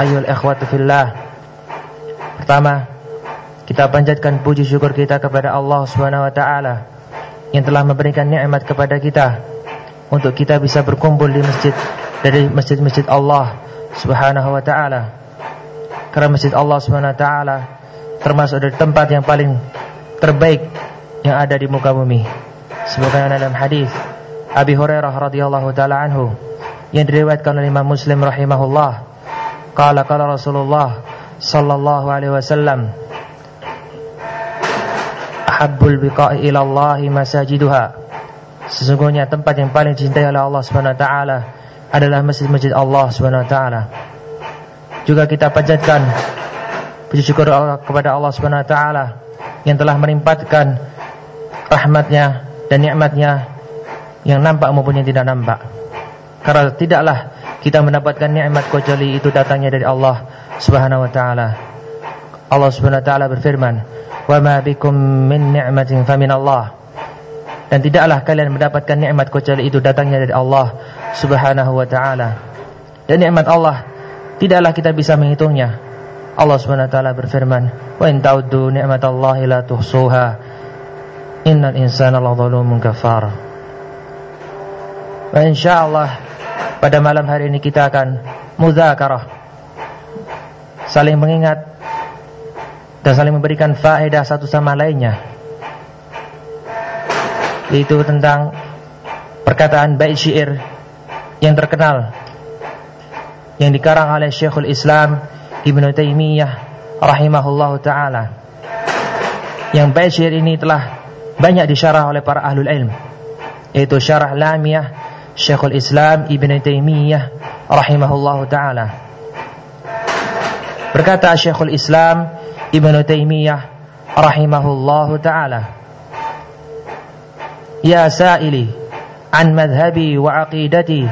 Ayol ikhwatu fillah Pertama Kita panjatkan puji syukur kita kepada Allah taala yang telah memberikan nikmat kepada kita untuk kita bisa berkumpul di masjid dari masjid-masjid Allah Subhanahu wa taala. Karena masjid Allah Subhanahu wa taala termasuk dari tempat yang paling terbaik yang ada di muka bumi. Sebagaimana dalam hadis Abi Hurairah radhiyallahu taala anhu yang diriwayatkan oleh Imam Muslim rahimahullah Qala qala Rasulullah sallallahu alaihi wasallam Ahabbul biqa'i ila Allah masajiduha Sesungguhnya tempat yang paling dicintai oleh Allah Subhanahu wa taala adalah masjid-masjid Allah Subhanahu wa taala. Juga kita panjatkan puji syukur kepada Allah Subhanahu wa taala yang telah melimpahkan rahmatnya dan nikmatnya yang nampak maupun yang tidak nampak. Karena tidaklah kita mendapatkan nikmat kecuali itu datangnya dari Allah Subhanahu wa taala. Allah Subhanahu wa taala berfirman, "Wa ma bikum min ni'matin famin Allah." Dan tidaklah kalian mendapatkan nikmat kecuali itu datangnya dari Allah Subhanahu wa taala. Dan nikmat Allah tidaklah kita bisa menghitungnya. Allah Subhanahu wa taala berfirman, "Wa in ta'uddu ni'matallahi la tuhsuha. Innal insana ladzalumun kafar." Wa insyaallah pada malam hari ini kita akan muzakarah. Saling mengingat dan saling memberikan faedah satu sama lainnya. Yaitu tentang perkataan bait syair yang terkenal yang dikarang oleh Syekhul Islam Ibn Taimiyah rahimahullahu taala. Yang bait syair ini telah banyak disyarah oleh para ahlul ilm yaitu syarah lamiyah Syekhul Islam Ibn Taimiyah rahimahullahu taala berkata Syekhul Islam Ibn Taimiyah rahimahullahu taala Ya sa'ili an madhhabi wa aqidati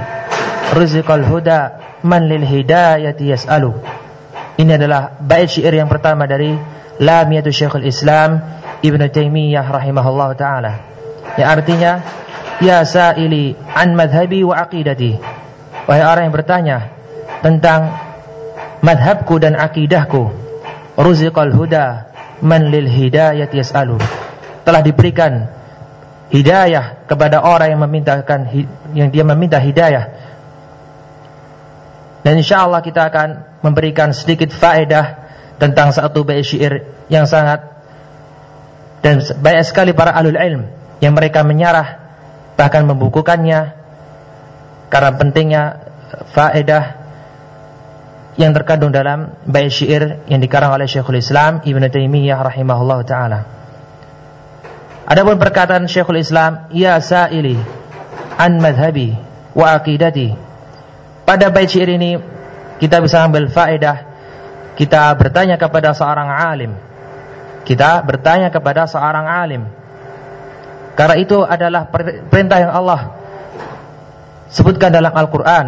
rizqal huda man lil hidayati yas'alu. Ini adalah bait syair yang pertama dari Lamiyatu Syekhul Islam Ibn Taimiyah rahimahullah taala. Yang artinya ya sa'ili an madhhabi wa aqidati. Wahai orang yang bertanya tentang madhabku dan akidahku. Ruziqal huda man lil hidayati yas'alu. Telah diberikan hidayah kepada orang yang memintakan yang dia meminta hidayah. Dan insyaallah kita akan memberikan sedikit faedah tentang satu bait syair yang sangat dan banyak sekali para alul ilm yang mereka menyarah bahkan membukukannya karena pentingnya faedah yang terkandung dalam bait syair yang dikarang oleh Syekhul Islam Ibn Taimiyah rahimahullah taala. Adapun perkataan Syekhul Islam, ya sa'ili an madhabi wa aqidati. Pada bait syair ini kita bisa ambil faedah kita bertanya kepada seorang alim. Kita bertanya kepada seorang alim. Karena itu adalah perintah yang Allah sebutkan dalam Al-Qur'an.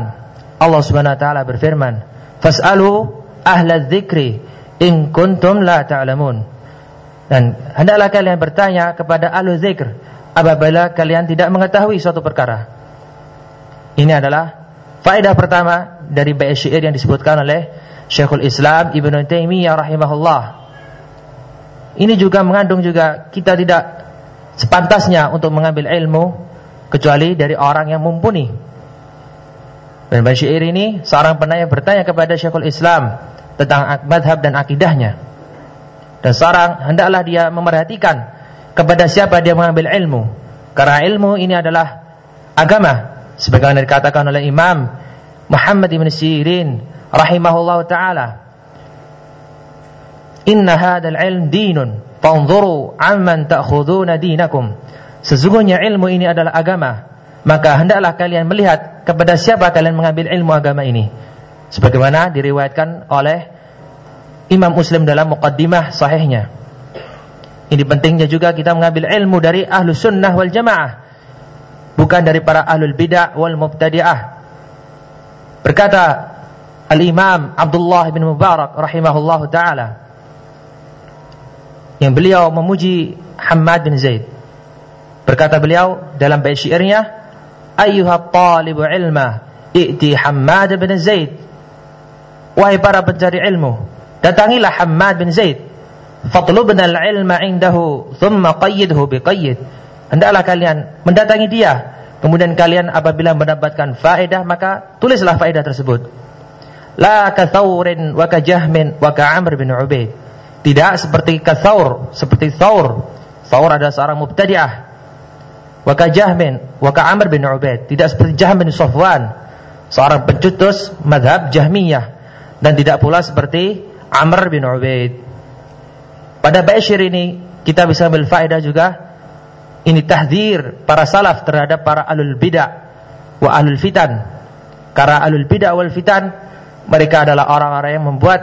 Allah Subhanahu wa taala berfirman, "Fas'alu ahla dzikri in kuntum la ta'lamun. Dan hendaklah kalian bertanya kepada ahlu zikr apabila kalian tidak mengetahui suatu perkara. Ini adalah faedah pertama dari bait syair yang disebutkan oleh Syekhul Islam Ibnu Taimiyah rahimahullah. Ini juga mengandung juga kita tidak sepantasnya untuk mengambil ilmu kecuali dari orang yang mumpuni. Dan bait syair ini seorang penanya bertanya kepada Syekhul Islam tentang madhab dan akidahnya. Dan seorang hendaklah dia memerhatikan kepada siapa dia mengambil ilmu. Karena ilmu ini adalah agama. Sebagaimana dikatakan oleh Imam Muhammad ibn Sirin rahimahullah taala. Inna hadal ilm dinun. Fanzuru amman ta'khuduna dinakum. Sesungguhnya ilmu ini adalah agama. Maka hendaklah kalian melihat kepada siapa kalian mengambil ilmu agama ini. Sebagaimana diriwayatkan oleh Imam Muslim dalam muqaddimah sahihnya. Ini pentingnya juga kita mengambil ilmu dari ahlu sunnah wal jamaah. Bukan dari para ahlul bid'ah wal mubtadi'ah. Berkata Al-Imam Abdullah bin Mubarak rahimahullahu ta'ala. Yang beliau memuji Hamad bin Zaid. Berkata beliau dalam bait syairnya, "Ayyuha talibu ilma, i'ti Hamad bin Zaid." Wahai para pencari ilmu, Datangilah Hammad bin Zaid. Fatlubna al-ilma indahu thumma qayyidhu biqayyid. Hendaklah kalian mendatangi dia. Kemudian kalian apabila mendapatkan faedah maka tulislah faedah tersebut. La kathaurin wa kajahmin wa ka'amr bin Ubaid. Tidak seperti kathaur, seperti Thaur. Thaur adalah seorang mubtadi'ah. Wa kajahmin wa ka'amr bin Ubaid. Tidak seperti Jahm bin seorang pencetus madhab Jahmiyah. Dan tidak pula seperti Amr bin Ubaid. Pada Bashir ini kita bisa ambil faedah juga ini tahdir para salaf terhadap para alul bidah wa alul fitan. Karena alul bidah wal fitan mereka adalah orang-orang yang membuat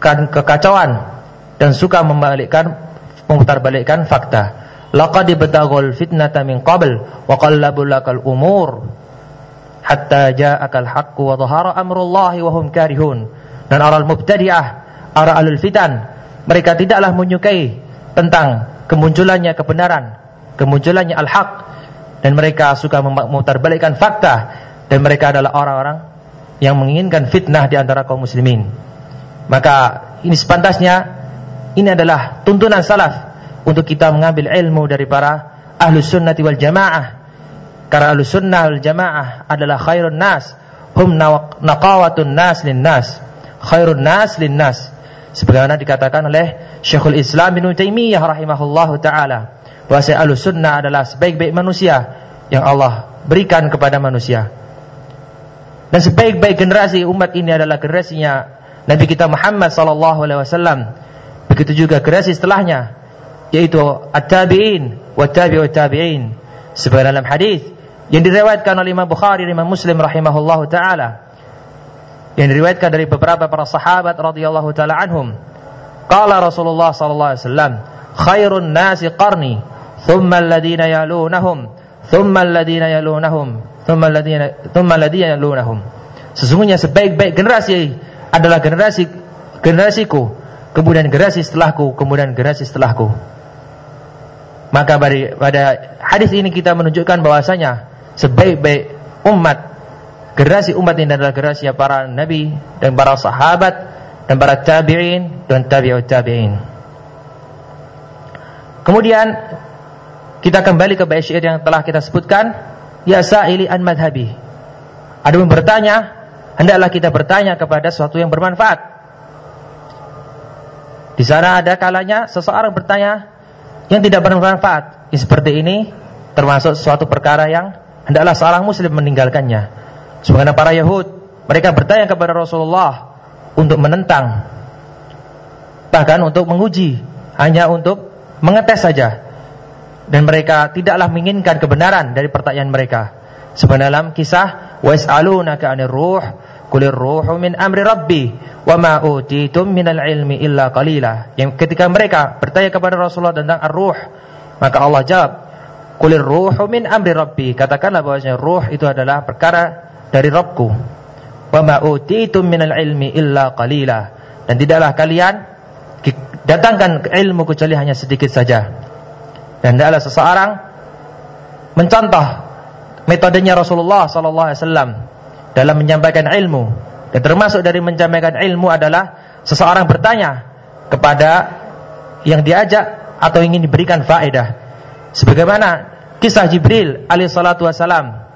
kekacauan dan suka membalikkan memutarbalikkan fakta. Laqad ibtaghul fitnata min qabl wa qallabu lakal umur hatta ja'akal haqqu wa dhahara amrullahi wa hum karihun. Dan orang mubtadi'ah Ara alul fitan mereka tidaklah menyukai tentang kemunculannya kebenaran, kemunculannya al-haq dan mereka suka memutarbalikkan fakta dan mereka adalah orang-orang yang menginginkan fitnah di antara kaum muslimin. Maka ini sepantasnya ini adalah tuntunan salaf untuk kita mengambil ilmu dari para ahlus sunnah wal jamaah. Karena ahlus sunnah wal jamaah adalah khairun nas, hum naqawatun nas lin nas, khairun nas lin nas sebagaimana dikatakan oleh Syekhul Islam bin Taimiyah rahimahullahu taala bahwa Ahlussunnah adalah sebaik-baik manusia yang Allah berikan kepada manusia. Dan sebaik-baik generasi umat ini adalah generasinya Nabi kita Muhammad sallallahu alaihi wasallam. Begitu juga generasi setelahnya yaitu at-tabi'in wa tabi'ut tabi'in. Sebagaimana dalam hadis yang diriwayatkan oleh Imam Bukhari Imam Muslim rahimahullahu taala yang diriwayatkan dari beberapa para sahabat radhiyallahu taala anhum. Qala Rasulullah sallallahu alaihi wasallam, "Khairun nasi qarni, thumma alladhina yalunahum, thumma alladhina yalunahum, thumma alladhina thumma alladhina yalunahum." Sesungguhnya sebaik-baik generasi adalah generasi generasiku, kemudian generasi setelahku, kemudian generasi setelahku. Maka pada hadis ini kita menunjukkan bahwasanya sebaik-baik umat generasi umat ini adalah generasi para nabi dan para sahabat dan para tabi'in dan tabi'ut tabi'in. Kemudian kita kembali ke bait syair yang telah kita sebutkan, ya sa'ili an madhabi. Ada yang bertanya, hendaklah kita bertanya kepada sesuatu yang bermanfaat. Di sana ada kalanya seseorang bertanya yang tidak bermanfaat. Seperti ini termasuk suatu perkara yang hendaklah seorang muslim meninggalkannya. Sebagaimana para Yahud, mereka bertanya kepada Rasulullah untuk menentang, bahkan untuk menguji, hanya untuk mengetes saja. Dan mereka tidaklah menginginkan kebenaran dari pertanyaan mereka. Sebenarnya dalam kisah was'alunaka 'anir ruh kulir ruhu min amri rabbi wa ma utitum minal ilmi illa qalila. Yang ketika mereka bertanya kepada Rasulullah tentang ar-ruh, maka Allah jawab, kulir ruhu min amri rabbi. Katakanlah bahwasanya ruh itu adalah perkara dari Rabbku. Wa ma utitum minal ilmi illa qalila. Dan tidaklah kalian datangkan ilmu kecuali hanya sedikit saja. Dan adalah seseorang mencontoh metodenya Rasulullah sallallahu alaihi wasallam dalam menyampaikan ilmu. Dan termasuk dari menyampaikan ilmu adalah seseorang bertanya kepada yang diajak atau ingin diberikan faedah. Sebagaimana kisah Jibril alaihi salatu wasalam.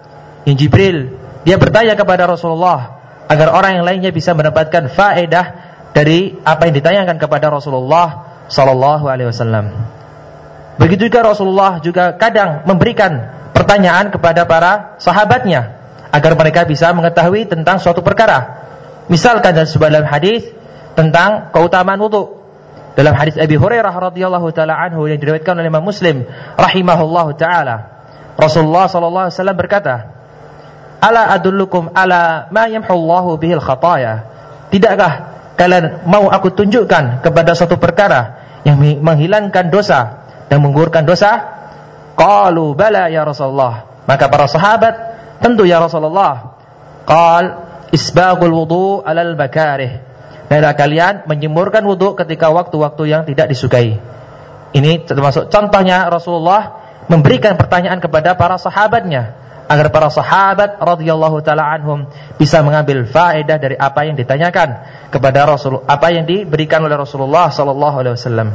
Yang Jibril dia bertanya kepada Rasulullah agar orang yang lainnya bisa mendapatkan faedah dari apa yang ditanyakan kepada Rasulullah sallallahu alaihi wasallam. Begitu juga Rasulullah juga kadang memberikan pertanyaan kepada para sahabatnya agar mereka bisa mengetahui tentang suatu perkara. Misalkan dalam sebuah dalam hadis tentang keutamaan wudu. Dalam hadis Abi Hurairah radhiyallahu taala anhu yang diriwayatkan oleh Imam Muslim rahimahullahu taala, Rasulullah sallallahu alaihi wasallam berkata, "Ala adullukum ala ma yamhullahu bihil khataya?" Tidakkah kalian mau aku tunjukkan kepada suatu perkara yang menghilangkan dosa dan menggugurkan dosa? Qalu bala ya Rasulullah. Maka para sahabat, tentu ya Rasulullah. Qal isbagul wudu alal makarih hendaklah kalian menjemurkan wudhu ketika waktu-waktu yang tidak disukai. Ini termasuk contohnya Rasulullah memberikan pertanyaan kepada para sahabatnya agar para sahabat radhiyallahu taala anhum bisa mengambil faedah dari apa yang ditanyakan kepada Rasul apa yang diberikan oleh Rasulullah sallallahu alaihi wasallam.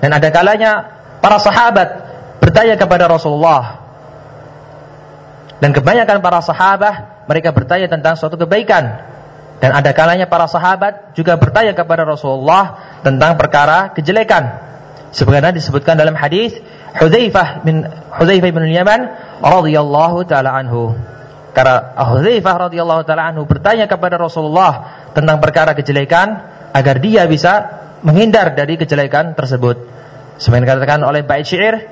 Dan ada kalanya para sahabat bertanya kepada Rasulullah dan kebanyakan para sahabat mereka bertanya tentang suatu kebaikan dan ada kalanya para sahabat juga bertanya kepada Rasulullah tentang perkara kejelekan. Sebagaimana disebutkan dalam hadis Hudzaifah bin Hudzaifah bin Yaman radhiyallahu taala anhu. Karena Hudzaifah radhiyallahu taala anhu bertanya kepada Rasulullah tentang perkara kejelekan agar dia bisa menghindar dari kejelekan tersebut. Sebagaimana dikatakan oleh bait syair,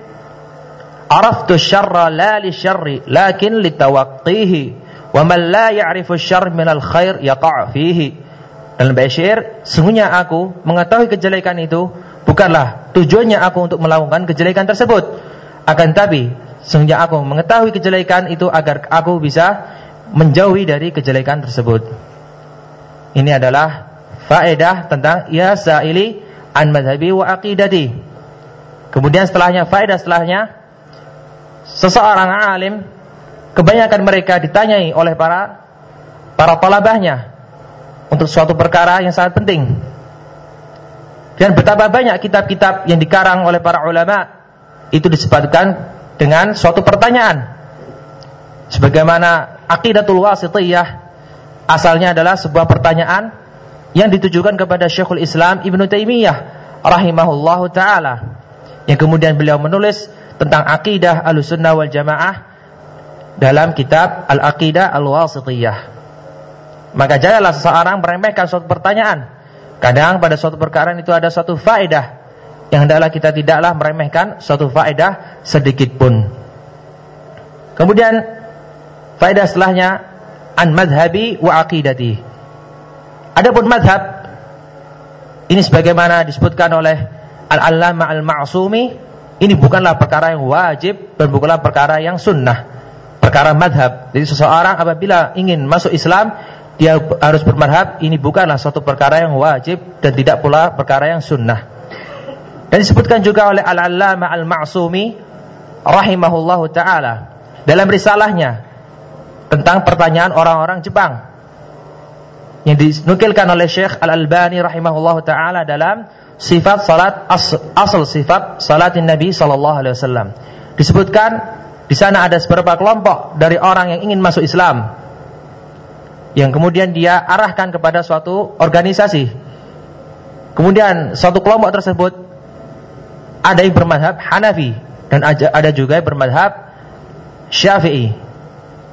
"Araftu syarra la li syarri, lakin litawaqqihi." Wa man la ya'rifu syarr minal khair yaqa' fihi. Dalam sungguhnya aku mengetahui kejelekan itu bukanlah tujuannya aku untuk melakukan kejelekan tersebut. Akan tapi, sungguhnya aku mengetahui kejelekan itu agar aku bisa menjauhi dari kejelekan tersebut. Ini adalah faedah tentang ya sa'ili an madhabi wa aqidati. Kemudian setelahnya faedah setelahnya seseorang alim kebanyakan mereka ditanyai oleh para para talabahnya untuk suatu perkara yang sangat penting. Dan betapa banyak kitab-kitab yang dikarang oleh para ulama itu disebabkan dengan suatu pertanyaan. Sebagaimana aqidatul wasitiyah asalnya adalah sebuah pertanyaan yang ditujukan kepada Syekhul Islam Ibnu Taimiyah rahimahullahu taala yang kemudian beliau menulis tentang akidah Ahlussunnah wal Jamaah dalam kitab Al-Aqidah Al-Wasitiyah. Maka janganlah seseorang meremehkan suatu pertanyaan. Kadang pada suatu perkara itu ada suatu faedah yang hendaklah kita tidaklah meremehkan suatu faedah sedikit pun. Kemudian faedah setelahnya an madhabi wa aqidati. Adapun madhab ini sebagaimana disebutkan oleh Al-Allamah Al-Ma'sumi ini bukanlah perkara yang wajib dan bukanlah perkara yang sunnah perkara madhab. Jadi seseorang apabila ingin masuk Islam, dia harus bermadhab. Ini bukanlah suatu perkara yang wajib dan tidak pula perkara yang sunnah. Dan disebutkan juga oleh Al-Allama Al-Ma'sumi rahimahullahu taala dalam risalahnya tentang pertanyaan orang-orang Jepang yang dinukilkan oleh Syekh Al-Albani rahimahullahu taala dalam sifat salat asal, sifat salatin Nabi sallallahu alaihi wasallam. Disebutkan di sana ada beberapa kelompok dari orang yang ingin masuk Islam. Yang kemudian dia arahkan kepada suatu organisasi. Kemudian suatu kelompok tersebut ada yang bermadhab Hanafi dan ada juga yang bermadhab Syafi'i.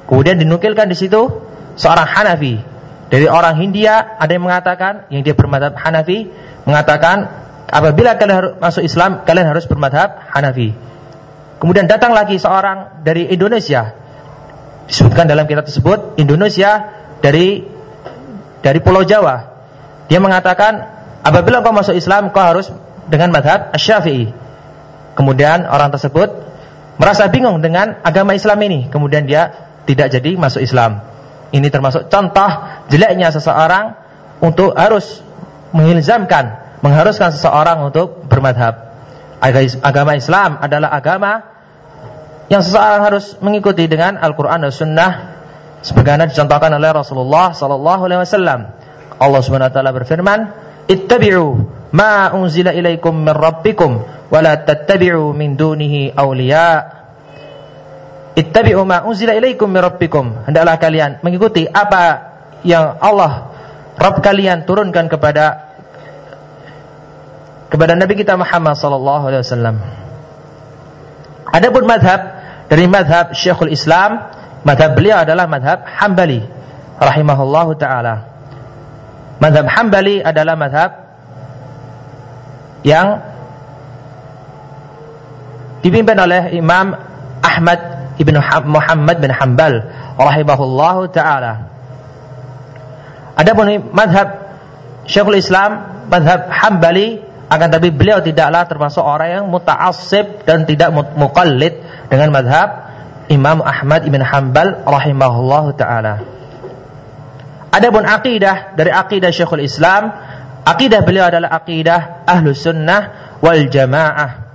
Kemudian dinukilkan di situ seorang Hanafi dari orang Hindia ada yang mengatakan yang dia bermadhab Hanafi mengatakan apabila kalian harus masuk Islam kalian harus bermadhab Hanafi. Kemudian datang lagi seorang dari Indonesia. Disebutkan dalam kitab tersebut Indonesia dari dari Pulau Jawa. Dia mengatakan apabila kau masuk Islam kau harus dengan madhab Asy-Syafi'i. Kemudian orang tersebut merasa bingung dengan agama Islam ini. Kemudian dia tidak jadi masuk Islam. Ini termasuk contoh jeleknya seseorang untuk harus mengilzamkan mengharuskan seseorang untuk bermadhab. Agama Islam adalah agama yang seseorang harus mengikuti dengan Al-Quran dan Sunnah sebagaimana dicontohkan oleh Rasulullah Sallallahu Alaihi Wasallam. Allah Subhanahu Wa Taala berfirman, "Ittabi'u ma unzila ilaikum min rabbikum wa la tattabi'u min dunihi awliya." Ittabi'u ma unzila ilaikum min rabbikum. Hendaklah kalian mengikuti apa yang Allah Rabb kalian turunkan kepada kepada Nabi kita Muhammad sallallahu alaihi wasallam. Adapun madhab dari madhab Syekhul Islam, madhab beliau adalah madhab Hambali rahimahullahu taala. Madhab Hambali adalah madhab yang dipimpin oleh Imam Ahmad Ibn Muhammad bin Hanbal rahimahullahu taala. Adapun madhab Syekhul Islam, madhab Hambali akan tapi beliau tidaklah termasuk orang yang muta'assib dan tidak muqallid dengan madhab Imam Ahmad ibn Hanbal rahimahullahu taala. Adapun akidah dari akidah Syekhul Islam, akidah beliau adalah akidah ahlu sunnah wal jamaah.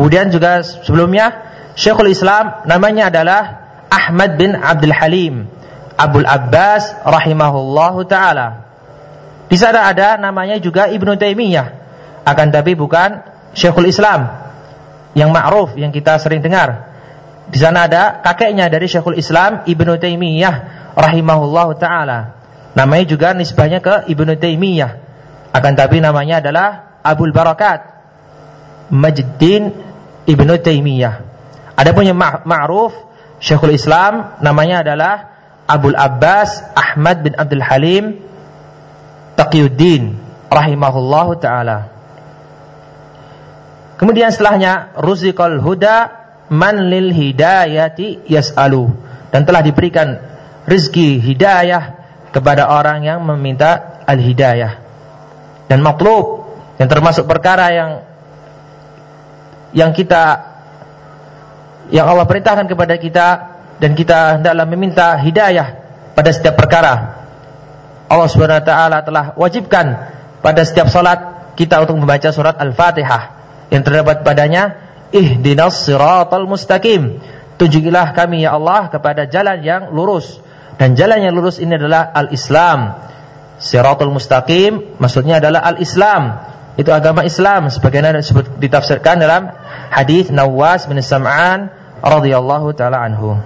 Kemudian juga sebelumnya Syekhul Islam namanya adalah Ahmad bin Abdul Halim Abdul Abbas rahimahullahu taala. Di sana ada namanya juga Ibnu Taimiyah. Akan tapi bukan Syekhul Islam yang ma'ruf yang kita sering dengar. Di sana ada kakeknya dari Syekhul Islam Ibnu Taimiyah rahimahullahu taala. Namanya juga nisbahnya ke Ibnu Taimiyah. Akan tapi namanya adalah Abdul Barakat Majduddin Ibnu Taimiyah. Ada punya ma'ruf Syekhul Islam namanya adalah Abdul Abbas Ahmad bin Abdul Halim Taqiyuddin rahimahullahu taala. Kemudian setelahnya ruziqal huda man lil hidayati yas'alu dan telah diberikan rezeki hidayah kepada orang yang meminta al-hidayah. Dan matlub yang termasuk perkara yang yang kita yang Allah perintahkan kepada kita dan kita hendaklah meminta hidayah pada setiap perkara. Allah Subhanahu wa taala telah wajibkan pada setiap salat kita untuk membaca surat Al-Fatihah yang terdapat padanya ihdinas siratal mustaqim. Tunjukilah kami ya Allah kepada jalan yang lurus dan jalan yang lurus ini adalah al-Islam. Siratul mustaqim maksudnya adalah al-Islam itu agama Islam sebagaimana ditafsirkan dalam hadis Nawas bin Sam'an radhiyallahu taala anhu.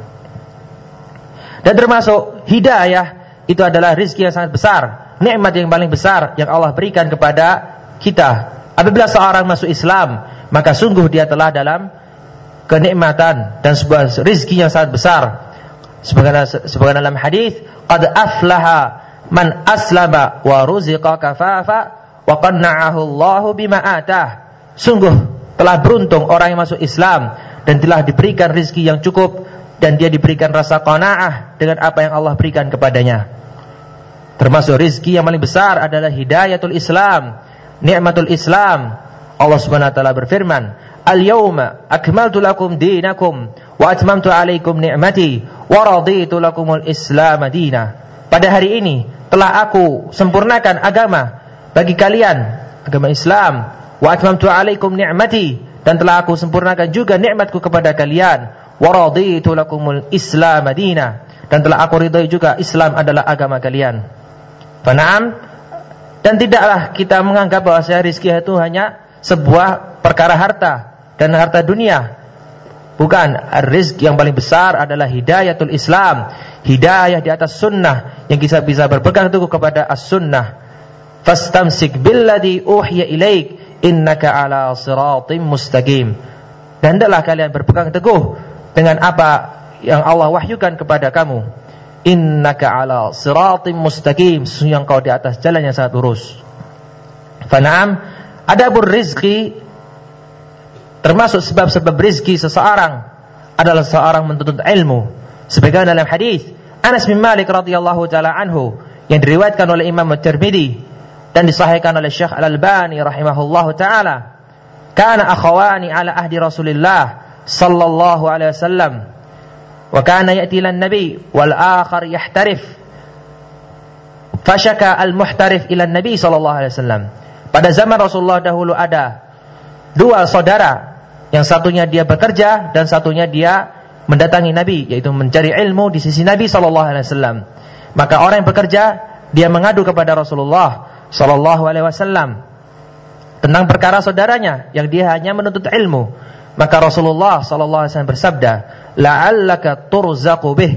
Dan termasuk hidayah itu adalah rizki yang sangat besar, nikmat yang paling besar yang Allah berikan kepada kita. Apabila seorang masuk Islam, maka sungguh dia telah dalam kenikmatan dan sebuah rizki yang sangat besar. Sebagaimana, sebagaimana dalam hadis, qad aflaha man aslama wa ruziqa kafafa wa qanna'ahu Allahu bima atah. Sungguh telah beruntung orang yang masuk Islam dan telah diberikan rizki yang cukup dan dia diberikan rasa qanaah dengan apa yang Allah berikan kepadanya. Termasuk rizki yang paling besar adalah hidayatul Islam, nikmatul Islam. Allah Subhanahu wa taala berfirman, "Al-yauma akmaltu lakum dinakum wa atmamtu 'alaikum ni'mati wa raditu lakumul Islam madina." Pada hari ini telah aku sempurnakan agama bagi kalian agama Islam wa atmamtu alaikum ni'mati dan telah aku sempurnakan juga nikmatku kepada kalian wa raditu lakumul Islam dan telah aku ridhai juga Islam adalah agama kalian. Fanaam dan tidaklah kita menganggap bahwa rizki itu hanya sebuah perkara harta dan harta dunia. Bukan, rizki yang paling besar adalah hidayatul Islam, hidayah di atas sunnah yang kita bisa berpegang teguh kepada as-sunnah fastamsik billadhi uhiya ilaik. Innaka ala siratim mustaqim. Dan hendaklah kalian berpegang teguh dengan apa yang Allah wahyukan kepada kamu. Innaka ala siratim mustaqim. Sesungguhnya engkau di atas jalan yang sangat lurus. Fanaam adabur rizki termasuk sebab-sebab rizki seseorang adalah seorang menuntut ilmu. Sebagaimana dalam hadis Anas bin Malik radhiyallahu taala anhu yang diriwayatkan oleh Imam At-Tirmidzi dan disahihkan oleh Syekh Al-Albani rahimahullahu taala. Kana akhawani ala ahdi Rasulillah sallallahu alaihi wasallam. Wa kana ya'ti lan nabi wal akhar yahtarif. Fashaka al-muhtarif ila Nabi sallallahu alaihi wasallam. Pada zaman Rasulullah dahulu ada dua saudara, yang satunya dia bekerja dan satunya dia mendatangi Nabi, yaitu mencari ilmu di sisi Nabi sallallahu alaihi wasallam. Maka orang yang bekerja dia mengadu kepada Rasulullah sallallahu alaihi wasallam tentang perkara saudaranya yang dia hanya menuntut ilmu. Maka Rasulullah sallallahu alaihi wasallam bersabda, "La'allaka turzaqu bih."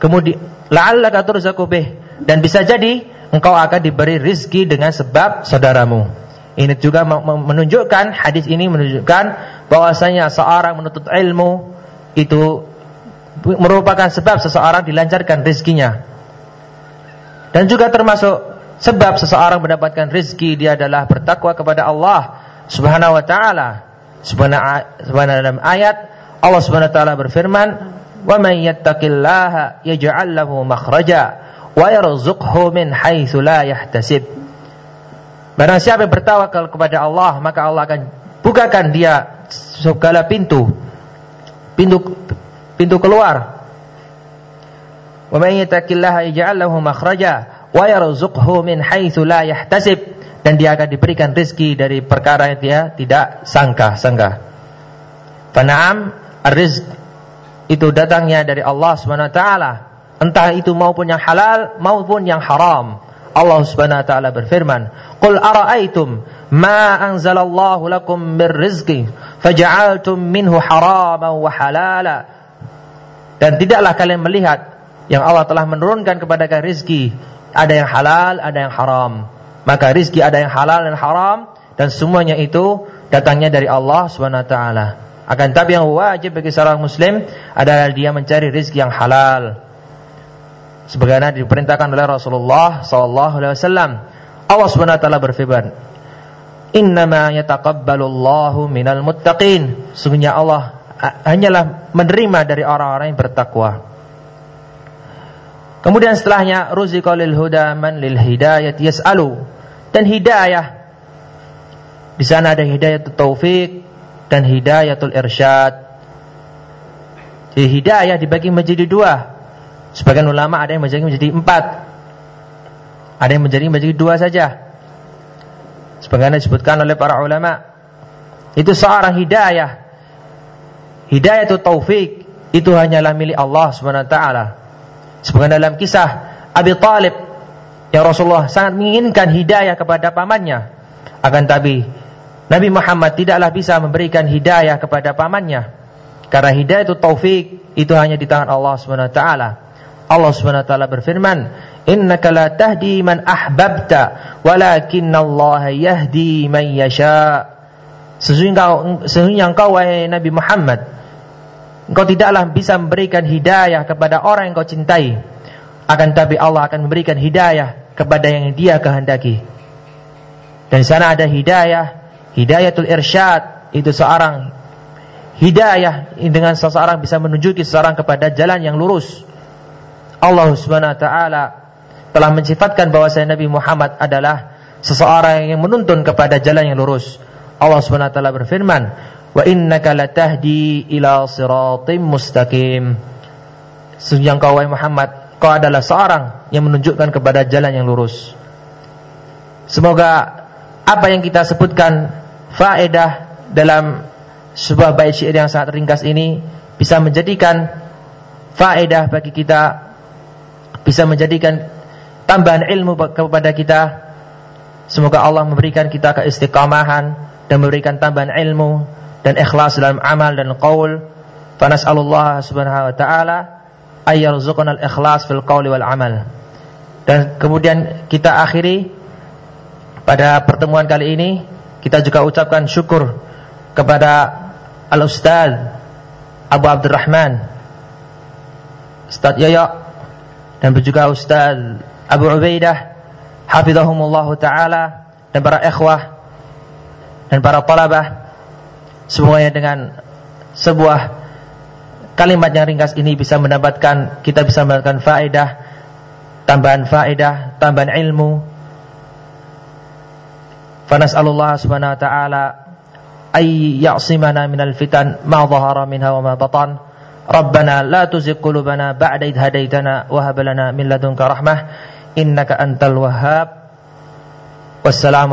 Kemudian, "La'allaka turzaqu bih." Dan bisa jadi engkau akan diberi rizki dengan sebab saudaramu. Ini juga menunjukkan hadis ini menunjukkan bahwasanya seorang menuntut ilmu itu merupakan sebab seseorang dilancarkan rizkinya. Dan juga termasuk sebab seseorang mendapatkan rizki dia adalah bertakwa kepada Allah Subhanahu wa taala. Subhanahu dalam ayat Allah Subhanahu wa taala berfirman, "Wa man yattaqillaha yaj'al lahu makhraja wa yarzuqhu min haitsu la yahtasib. Barang siapa yang bertawakal kepada Allah, maka Allah akan bukakan dia segala pintu pintu pintu keluar. Wa man yattaqillaha yaj'al lahu makhraja wa yarzuqhu min haitsu la yahtasib dan dia akan diberikan rezeki dari perkara yang dia tidak sangka-sangka. Fanaam ar-rizq itu datangnya dari Allah Subhanahu wa taala entah itu maupun yang halal maupun yang haram. Allah Subhanahu wa taala berfirman, "Qul ara'aytum ma anzalallahu lakum min rizqi faja'altum minhu haraman wa halala." Dan tidaklah kalian melihat yang Allah telah menurunkan kepada kalian rizki, ada yang halal, ada yang haram. Maka rizki ada yang halal dan haram dan semuanya itu datangnya dari Allah taala. Akan tapi yang wajib bagi seorang muslim adalah dia mencari rizki yang halal sebagaimana diperintahkan oleh Rasulullah sallallahu alaihi wasallam. Allah Subhanahu wa taala berfirman, "Innama yataqabbalu Allahu minal muttaqin." Sungguhnya Allah hanyalah menerima dari orang-orang yang bertakwa. Kemudian setelahnya ruziqa lil huda man lil hidayah yas'alu. Dan hidayah di sana ada hidayah taufik dan hidayatul irsyad. Jadi hidayah dibagi menjadi dua. Sebagian ulama ada yang menjadi menjadi empat. Ada yang menjadi menjadi dua saja. Sebagaimana disebutkan oleh para ulama. Itu seorang hidayah. Hidayah itu taufik. Itu hanyalah milik Allah SWT. Sebagaimana dalam kisah Abi Talib. Yang Rasulullah sangat menginginkan hidayah kepada pamannya. Akan tapi Nabi Muhammad tidaklah bisa memberikan hidayah kepada pamannya. Karena hidayah itu taufik. Itu hanya di tangan Allah SWT. Allah Subhanahu wa taala berfirman, "Innaka la tahdi man ahbabta, Allah yahdi man yasha." Sesungguhnya engkau wahai Nabi Muhammad, engkau tidaklah bisa memberikan hidayah kepada orang yang kau cintai. Akan tapi Allah akan memberikan hidayah kepada yang Dia kehendaki. Dan di sana ada hidayah, hidayatul irsyad, itu seorang hidayah dengan seseorang bisa menunjuki seseorang kepada jalan yang lurus. Allah Subhanahu wa taala telah mensifatkan bahwa Nabi Muhammad adalah seseorang yang menuntun kepada jalan yang lurus. Allah Subhanahu wa taala berfirman, "Wa innaka latahdi ila siratim mustaqim." Sesungguhnya kau wahai Muhammad, kau adalah seorang yang menunjukkan kepada jalan yang lurus. Semoga apa yang kita sebutkan faedah dalam sebuah bait syair yang sangat ringkas ini bisa menjadikan faedah bagi kita bisa menjadikan tambahan ilmu kepada kita. Semoga Allah memberikan kita keistiqamahan dan memberikan tambahan ilmu dan ikhlas dalam amal dan qaul. Fa nas'alullah subhanahu wa ta'ala ayyarzuqna al-ikhlas fil qauli wal amal. Dan kemudian kita akhiri pada pertemuan kali ini kita juga ucapkan syukur kepada Al-Ustaz Abu Abdurrahman Ustaz Yoyo dan juga Ustaz Abu Ubaidah hafizahumullah taala dan para ikhwah dan para talabah semuanya dengan sebuah kalimat yang ringkas ini bisa mendapatkan kita bisa mendapatkan faedah tambahan faedah tambahan ilmu. Fa nas'alullah subhanahu wa ta'ala ay ya'simana minal fitan ma dhahara minha wa ma batan. Rabbana la tuzigh qulubana ba'da idh hadaitana wa hab lana min ladunka rahmah. Innaka antal wahhab. Wassalamu